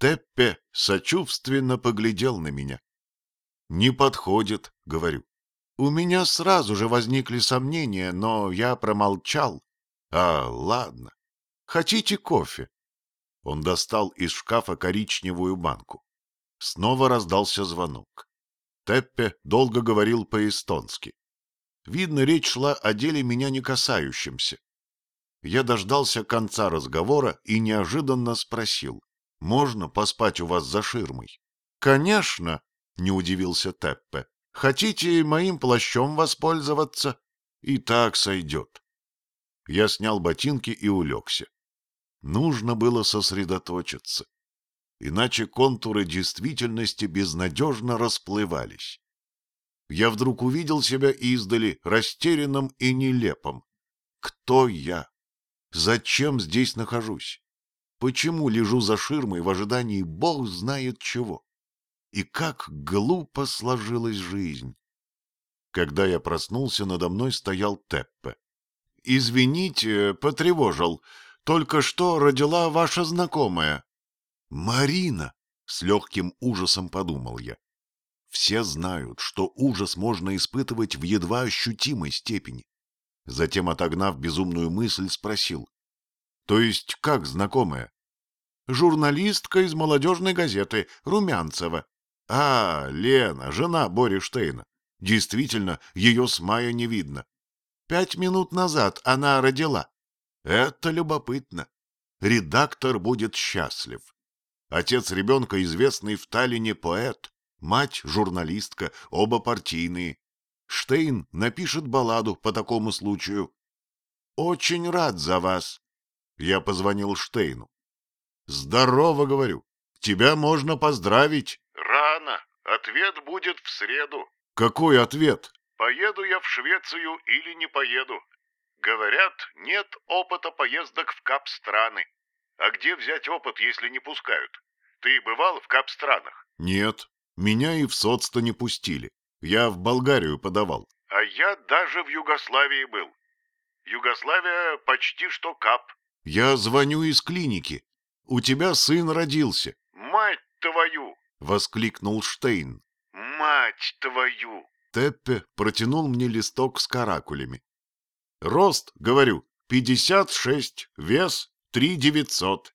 Теппе сочувственно поглядел на меня. «Не подходит», — говорю. У меня сразу же возникли сомнения, но я промолчал. А, ладно. Хотите кофе? Он достал из шкафа коричневую банку. Снова раздался звонок. Теппе долго говорил по-эстонски. Видно, речь шла о деле меня не касающемся. Я дождался конца разговора и неожиданно спросил, можно поспать у вас за ширмой? — Конечно, — не удивился Теппе. — Хотите моим плащом воспользоваться? И так сойдет. Я снял ботинки и улегся. Нужно было сосредоточиться. Иначе контуры действительности безнадежно расплывались. Я вдруг увидел себя издали, растерянным и нелепым. Кто я? Зачем здесь нахожусь? Почему лежу за ширмой в ожидании бог знает чего? И как глупо сложилась жизнь! Когда я проснулся, надо мной стоял Теппе. — Извините, потревожил. Только что родила ваша знакомая. — Марина! — с легким ужасом подумал я. Все знают, что ужас можно испытывать в едва ощутимой степени. Затем, отогнав безумную мысль, спросил. — То есть как знакомая? — Журналистка из молодежной газеты, Румянцева. — А, Лена, жена Бори Штейна. Действительно, ее с мая не видно. Пять минут назад она родила. Это любопытно. Редактор будет счастлив. Отец ребенка известный в Таллине поэт, мать журналистка, оба партийные. Штейн напишет балладу по такому случаю. Очень рад за вас. Я позвонил Штейну. Здорово, говорю. Тебя можно поздравить. Рано. Ответ будет в среду. Какой ответ? Поеду я в Швецию или не поеду. Говорят, нет опыта поездок в кап-страны. А где взять опыт, если не пускают? Ты бывал в кап-странах? Нет. Меня и в соцто не пустили. Я в Болгарию подавал. А я даже в Югославии был. Югославия почти что кап. Я звоню из клиники. У тебя сын родился. Мать твою! Воскликнул Штейн. Мать твою! Теппе протянул мне листок с каракулями. Рост, говорю, пятьдесят шесть, вес три девятьсот.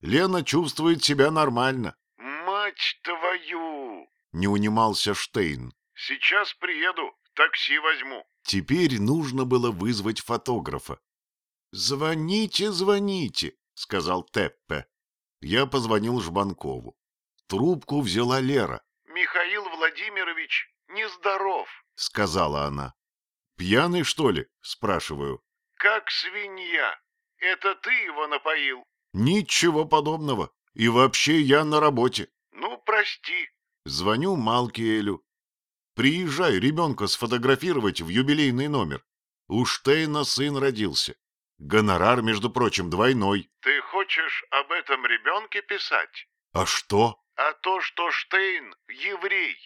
Лена чувствует себя нормально. Мать твою! Не унимался Штейн. Сейчас приеду, такси возьму. Теперь нужно было вызвать фотографа. «Звоните, звоните», — сказал Теппе. Я позвонил Жбанкову. Трубку взяла Лера. «Михаил Владимирович нездоров», — сказала она. «Пьяный, что ли?» — спрашиваю. «Как свинья. Это ты его напоил?» «Ничего подобного. И вообще я на работе». «Ну, прости». Звоню Малкиэлю. «Приезжай ребенка сфотографировать в юбилейный номер. У Штейна сын родился. Гонорар, между прочим, двойной». «Ты хочешь об этом ребенке писать?» «А что?» «А то, что Штейн — еврей.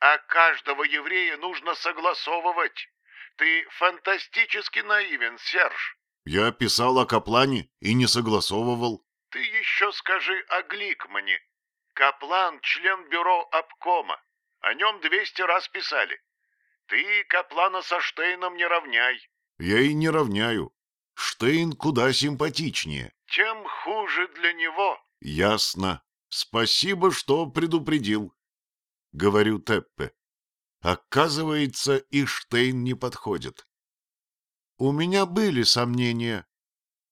А каждого еврея нужно согласовывать. Ты фантастически наивен, Серж. Я писал о Каплане и не согласовывал. Ты еще скажи о Гликмане. Каплан — член бюро обкома. О нем двести раз писали. Ты Каплана со Штейном не равняй. Я и не равняю. Штейн куда симпатичнее. Тем хуже для него. Ясно. Спасибо, что предупредил. Говорю Теппе. Оказывается, и Штейн не подходит. У меня были сомнения.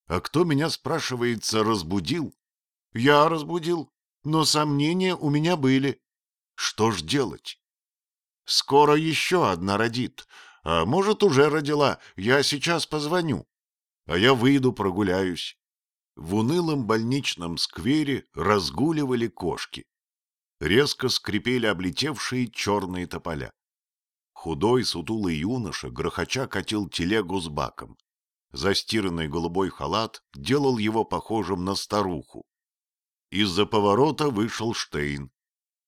А кто меня, спрашивается, разбудил? Я разбудил, но сомнения у меня были. Что ж делать? Скоро еще одна родит. А может, уже родила. Я сейчас позвоню. А я выйду прогуляюсь. В унылом больничном сквере разгуливали кошки. Резко скрипели облетевшие черные тополя. Худой, сутулый юноша грохоча катил телегу с баком. Застиранный голубой халат делал его похожим на старуху. Из-за поворота вышел Штейн.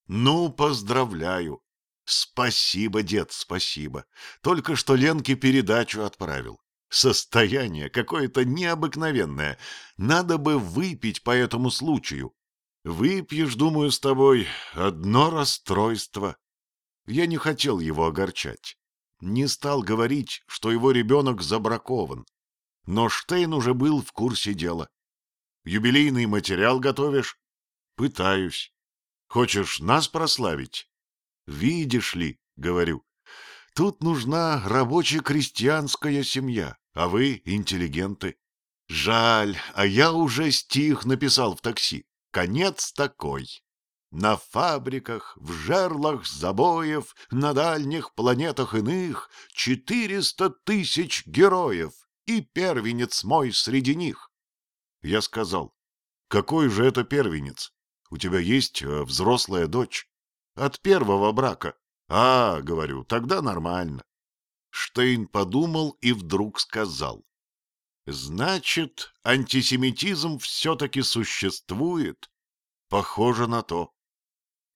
«Ну, поздравляю! Спасибо, дед, спасибо. Только что Ленке передачу отправил. Состояние какое-то необыкновенное. Надо бы выпить по этому случаю. Выпьешь, думаю, с тобой одно расстройство. Я не хотел его огорчать. Не стал говорить, что его ребенок забракован. Но Штейн уже был в курсе дела. Юбилейный материал готовишь? Пытаюсь. Хочешь нас прославить? Видишь ли, говорю, тут нужна рабоче-крестьянская семья, а вы интеллигенты. Жаль, а я уже стих написал в такси. Конец такой. На фабриках, в жерлах забоев, на дальних планетах иных четыреста тысяч героев, и первенец мой среди них. Я сказал, какой же это первенец? У тебя есть э, взрослая дочь. От первого брака. А, говорю, тогда нормально. Штейн подумал и вдруг сказал. Значит, антисемитизм все-таки существует? Похоже на то.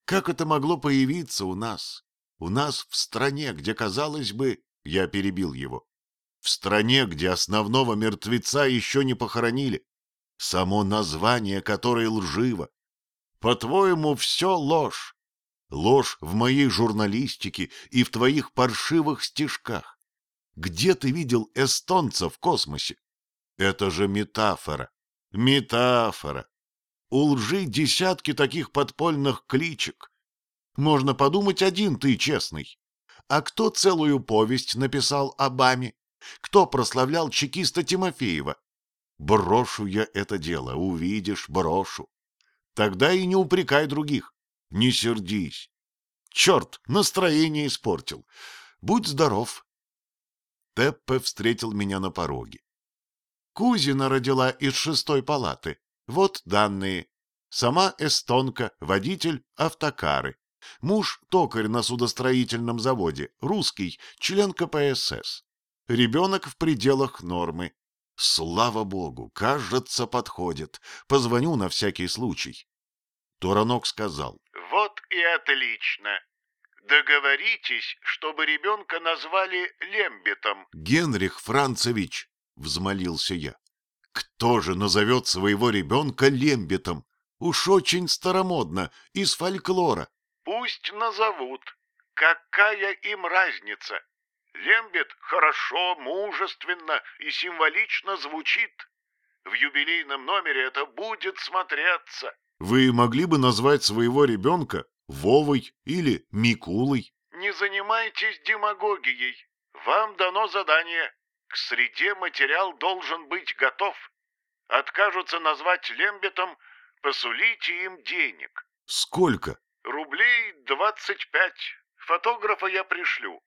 Как это могло появиться у нас? У нас в стране, где, казалось бы, я перебил его. В стране, где основного мертвеца еще не похоронили. Само название которой лживо. По-твоему, все ложь. Ложь в моей журналистике и в твоих паршивых стишках. Где ты видел эстонца в космосе? Это же метафора. Метафора. У лжи десятки таких подпольных кличек. Можно подумать, один ты честный. А кто целую повесть написал Обаме? Кто прославлял чекиста Тимофеева? Брошу я это дело, увидишь, брошу. Тогда и не упрекай других. Не сердись. Черт, настроение испортил. Будь здоров. Теппе встретил меня на пороге. Кузина родила из шестой палаты. Вот данные. Сама эстонка, водитель автокары. Муж токарь на судостроительном заводе, русский, член КПСС. Ребенок в пределах нормы. Слава богу, кажется, подходит. Позвоню на всякий случай. Туранок сказал. Вот и отлично. Договоритесь, чтобы ребенка назвали Лембитом. Генрих Францевич, взмолился я. Кто же назовет своего ребенка Лембитом? Уж очень старомодно, из фольклора. Пусть назовут. Какая им разница? Лембит хорошо, мужественно и символично звучит. В юбилейном номере это будет смотреться. Вы могли бы назвать своего ребенка Вовой или Микулой? Не занимайтесь демагогией. Вам дано задание. К среде материал должен быть готов. Откажутся назвать Лембетом, посулите им денег. Сколько? Рублей двадцать пять. Фотографа я пришлю.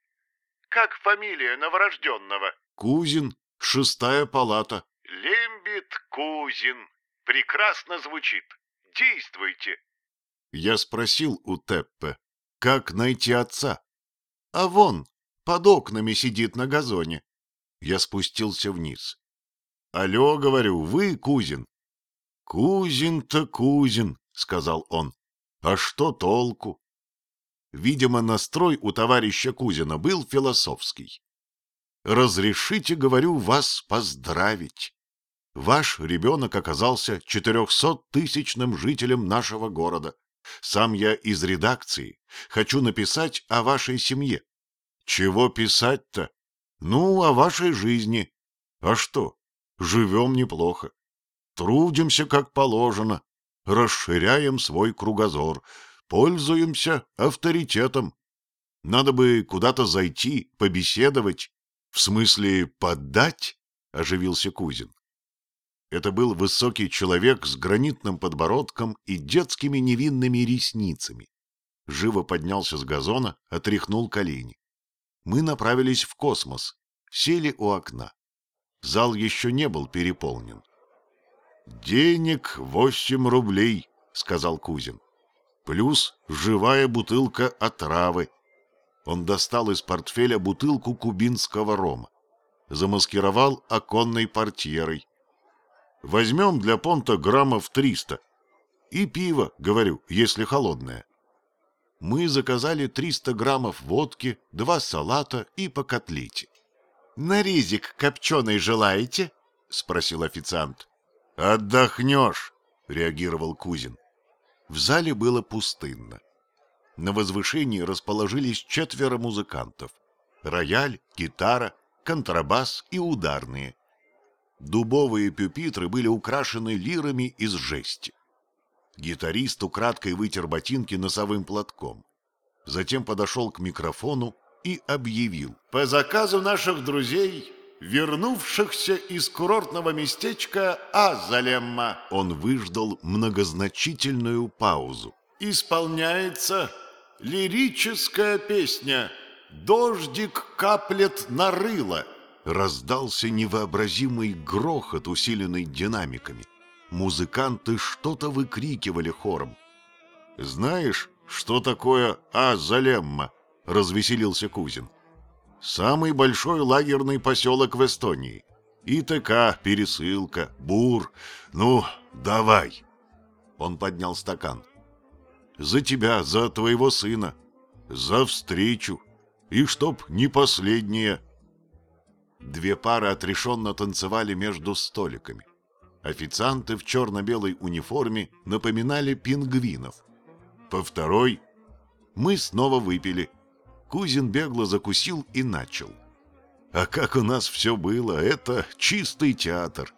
Как фамилия новорожденного? Кузин, шестая палата. Лембит Кузин. Прекрасно звучит. Действуйте. Я спросил у Теппе, как найти отца. А вон, под окнами сидит на газоне. Я спустился вниз. Алло, говорю, вы Кузин? Кузин-то Кузин, сказал он. А что толку? Видимо, настрой у товарища Кузина был философский. Разрешите, говорю, вас поздравить. Ваш ребенок оказался четырехсоттысячным жителем нашего города. Сам я из редакции. Хочу написать о вашей семье. Чего писать-то? Ну, о вашей жизни. А что? Живем неплохо. Трудимся как положено. Расширяем свой кругозор. Пользуемся авторитетом. Надо бы куда-то зайти, побеседовать. В смысле, поддать? Оживился Кузин. Это был высокий человек с гранитным подбородком и детскими невинными ресницами. Живо поднялся с газона, отряхнул колени. Мы направились в космос, сели у окна. Зал еще не был переполнен. «Денег восемь рублей», — сказал Кузин. «Плюс живая бутылка отравы». Он достал из портфеля бутылку кубинского рома. Замаскировал оконной портьерой Возьмем для понта граммов триста. И пиво, говорю, если холодное. Мы заказали триста граммов водки, два салата и по котлете. — Нарезик копченый желаете? — спросил официант. — Отдохнешь, — реагировал Кузин. В зале было пустынно. На возвышении расположились четверо музыкантов. Рояль, гитара, контрабас и ударные. Дубовые пюпитры были украшены лирами из жести. Гитарист украдкой вытер ботинки носовым платком. Затем подошел к микрофону и объявил. По заказу наших друзей, вернувшихся из курортного местечка Азалемма, Он выждал многозначительную паузу. исполняется лирическая песня «Дождик каплет на рыло». Раздался невообразимый грохот, усиленный динамиками. Музыканты что-то выкрикивали хором. «Знаешь, что такое Азалемма?» — развеселился Кузин. «Самый большой лагерный поселок в Эстонии. ИТК, пересылка, бур. Ну, давай!» Он поднял стакан. «За тебя, за твоего сына, за встречу, и чтоб не последнее». Две пары отрешенно танцевали между столиками. Официанты в черно-белой униформе напоминали пингвинов. По второй мы снова выпили. Кузин бегло закусил и начал. А как у нас все было, это чистый театр.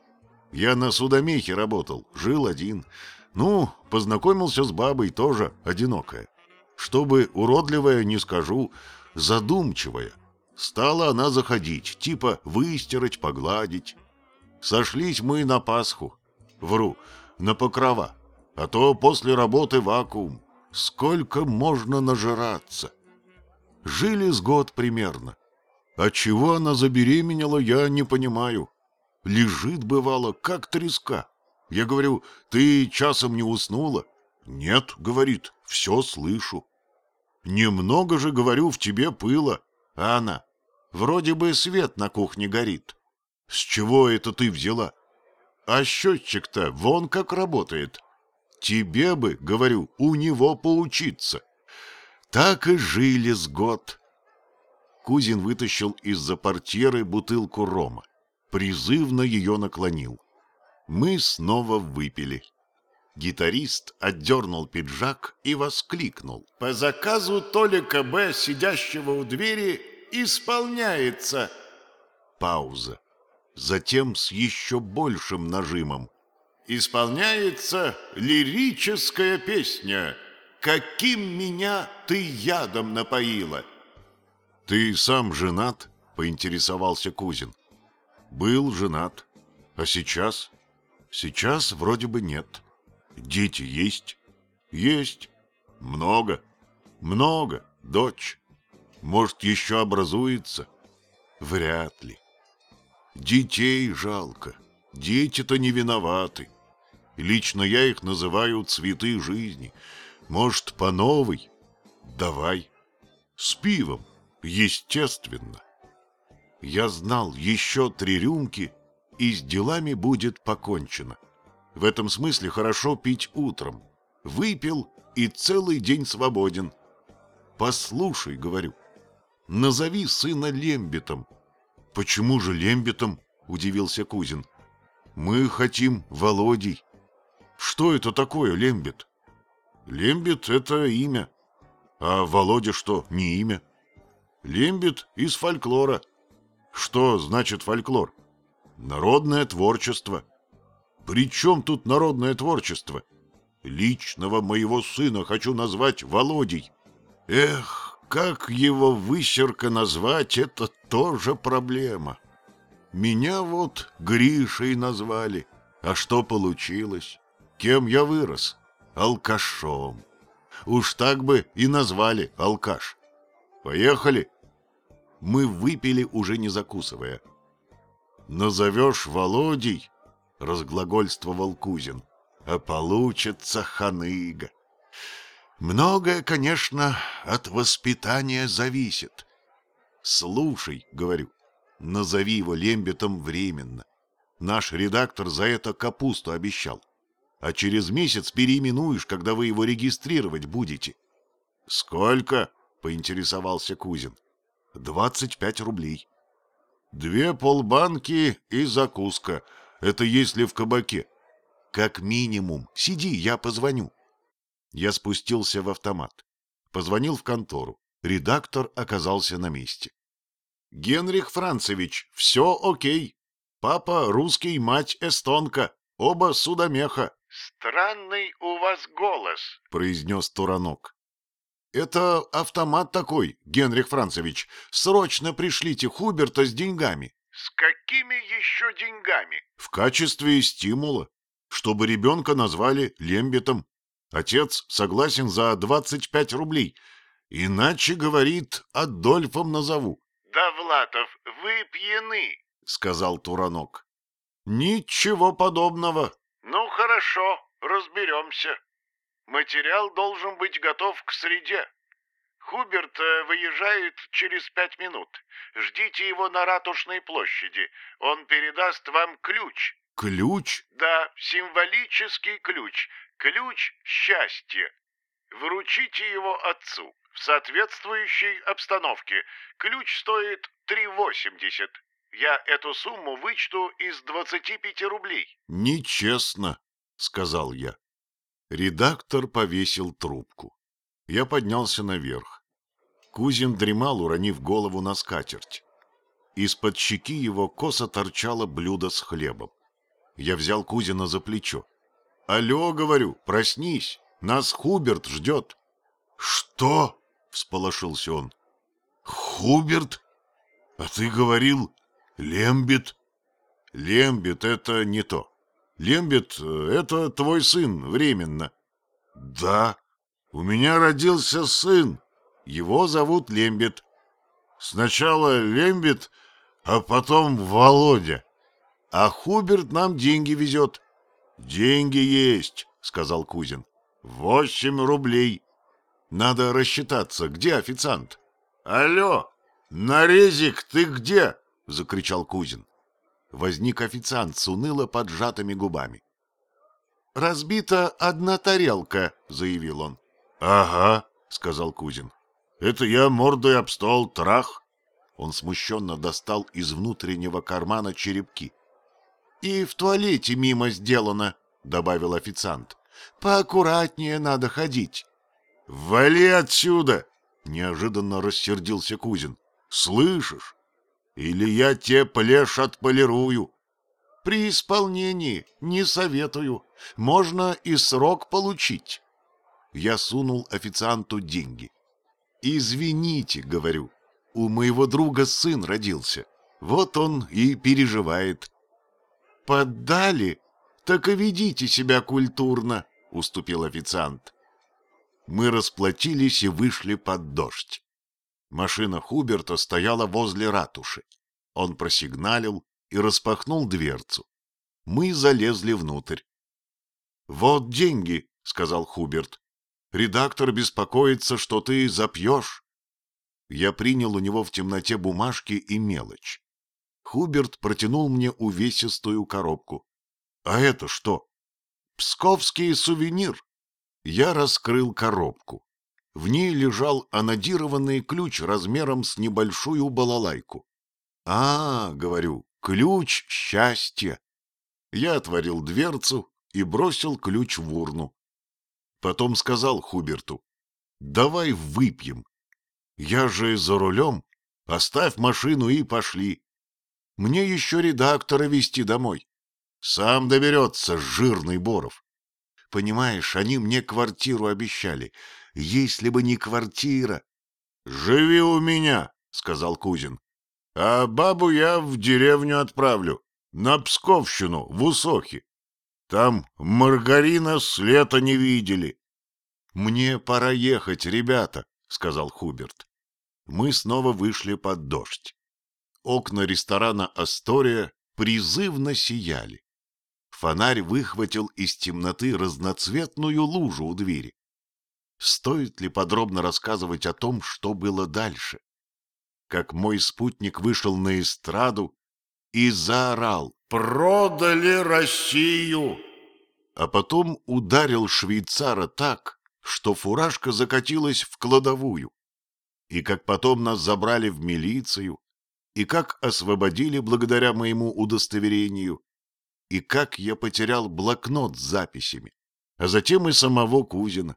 Я на судомехе работал, жил один. Ну, познакомился с бабой, тоже одинокая. Чтобы уродливая, не скажу, задумчивая. Стала она заходить, типа выстирать, погладить. Сошлись мы на Пасху. Вру, на Покрова. А то после работы вакуум. Сколько можно нажираться? Жили с год примерно. А чего она забеременела, я не понимаю. Лежит, бывало, как треска. Я говорю, ты часом не уснула? Нет, говорит, все слышу. Немного же, говорю, в тебе пыла. А она, вроде бы свет на кухне горит. С чего это ты взяла? А счетчик-то вон как работает. Тебе бы, говорю, у него поучиться. Так и жили с год. Кузин вытащил из-за портьеры бутылку рома. Призывно ее наклонил. Мы снова выпили. Гитарист отдернул пиджак и воскликнул. По заказу Толика Б., сидящего у двери, исполняется. Пауза. Затем с еще большим нажимом. Исполняется лирическая песня «Каким меня ты ядом напоила». «Ты сам женат?» — поинтересовался Кузин. «Был женат. А сейчас?» «Сейчас вроде бы нет. Дети есть?» «Есть. Много. Много. Дочь. Может, еще образуется?» «Вряд ли. Детей жалко. Дети-то не виноваты. Лично я их называю цветы жизни. Может, по новой? Давай. С пивом. Естественно. Я знал еще три рюмки, и с делами будет покончено. В этом смысле хорошо пить утром. Выпил и целый день свободен. Послушай, говорю, назови сына Лембитом. Почему же Лембитом? Удивился Кузин. Мы хотим Володей. Что это такое, Лембит? Лембит — это имя. А Володя что, не имя? Лембит из фольклора. Что значит фольклор? Народное творчество. При чем тут народное творчество? Личного моего сына хочу назвать Володей. Эх, как его высерка назвать, это тоже проблема. Меня вот Гришей назвали. А что получилось? Кем я вырос? Алкашом. Уж так бы и назвали алкаш. Поехали. Мы выпили, уже не закусывая. Назовешь Володей, разглагольствовал Кузин, а получится ханыга. Многое, конечно, от воспитания зависит. Слушай, говорю, назови его Лембетом временно. Наш редактор за это капусту обещал. А через месяц переименуешь, когда вы его регистрировать будете. — Сколько? — поинтересовался Кузин. — Двадцать пять рублей. — Две полбанки и закуска. Это если в кабаке. Как минимум. Сиди, я позвоню. Я спустился в автомат. Позвонил в контору. Редактор оказался на месте. «Генрих Францевич, все окей. Папа русский, мать эстонка. Оба судомеха», «Странный у вас голос». — произнес Туранок. «Это автомат такой, Генрих Францевич. Срочно пришлите Хуберта с деньгами. «С какими еще деньгами?» В качестве стимула, чтобы ребенка назвали Лембетом. Отец согласен за 25 рублей. Иначе, говорит, Адольфом назову, «Довлатов, вы пьяны». — сказал Туранок. «Ничего подобного. «Ну хорошо, разберемся. Материал должен быть готов к среде. Хуберт э, выезжает через пять минут. Ждите его на Ратушной площади. Он передаст вам ключ. Ключ? Да, символический ключ. Ключ счастья. Вручите его отцу. В соответствующей обстановке. Ключ стоит 3,80. Я эту сумму вычту из 25 рублей. Нечестно, — сказал я. Редактор повесил трубку. Я поднялся наверх. Кузин дремал, уронив голову на скатерть. Из-под щеки его косо торчало блюдо с хлебом. Я взял Кузина за плечо. «Алло, — говорю, — проснись, нас Хуберт ждет». «Что?» — всполошился он. «Хуберт? А ты говорил, Лембит?» «Лембит — это не то. Лембит — это твой сын, временно». «Да, у меня родился сын. Его зовут Лембит. Сначала Лембит, а потом Володя. А Хуберт нам деньги везет». «Деньги есть», — сказал Кузин. «Восемь рублей. Надо рассчитаться. Где официант?» «Алло, Нарезик, ты где?» — закричал Кузин. Возник официант с уныло поджатыми губами. «Разбита одна тарелка», — заявил он. «Ага», — сказал Кузин. «Это я мордой об стол, трах». Он смущенно достал из внутреннего кармана черепки. «И в туалете мимо сделано», — добавил официант. «Поаккуратнее надо ходить». «Вали отсюда!» — неожиданно рассердился Кузин. «Слышишь? Или я те плешь отполирую». «При исполнении не советую. Можно и срок получить». Я сунул официанту деньги. «Извините», — говорю, — «у моего друга сын родился. Вот он и переживает». «Поддали? Так и ведите себя культурно», — уступил официант. Мы расплатились и вышли под дождь. Машина Хуберта стояла возле ратуши. Он просигналил и распахнул дверцу. Мы залезли внутрь. «Вот деньги», — сказал Хуберт. «Редактор беспокоится, что ты запьешь». Я принял у него в темноте бумажки и мелочь. Хуберт протянул мне увесистую коробку. «А это что?» «Псковский сувенир». Я раскрыл коробку. В ней лежал анодированный ключ размером с небольшую балалайку. «А, — говорю, — ключ счастья». Я отворил дверцу и бросил ключ в урну. Потом сказал Хуберту, «Давай выпьем. Я же за рулем. Оставь машину и пошли. Мне еще редактора везти домой. Сам доберется, жирный Боров. Понимаешь, они мне квартиру обещали. Если бы не квартира... — Живи у меня, — сказал Кузин. — А бабу я в деревню отправлю, на Псковщину, в Усохи. Там маргарина с лета не видели. — Мне пора ехать, ребята, — сказал Хуберт. Мы снова вышли под дождь. Окна ресторана «Астория» призывно сияли. Фонарь выхватил из темноты разноцветную лужу у двери. Стоит ли подробно рассказывать о том, что было дальше? Как мой спутник вышел на эстраду и заорал «Продали Россию!» А потом ударил швейцара так, что фуражка закатилась в кладовую. И как потом нас забрали в милицию, и как освободили благодаря моему удостоверению, и как я потерял блокнот с записями, а затем и самого Кузина.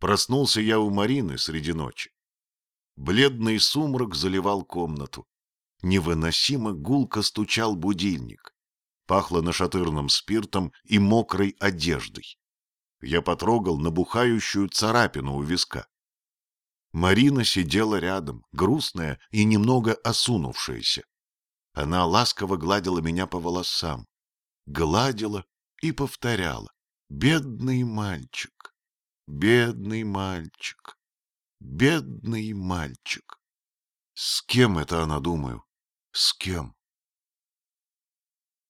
Проснулся я у Марины среди ночи. Бледный сумрак заливал комнату. Невыносимо гулко стучал будильник. Пахло нашатырным спиртом и мокрой одеждой. Я потрогал набухающую царапину у виска. Марина сидела рядом, грустная и немного осунувшаяся. Она ласково гладила меня по волосам. Гладила и повторяла. «Бедный мальчик, бедный мальчик, бедный мальчик». С кем это она, думаю? С кем?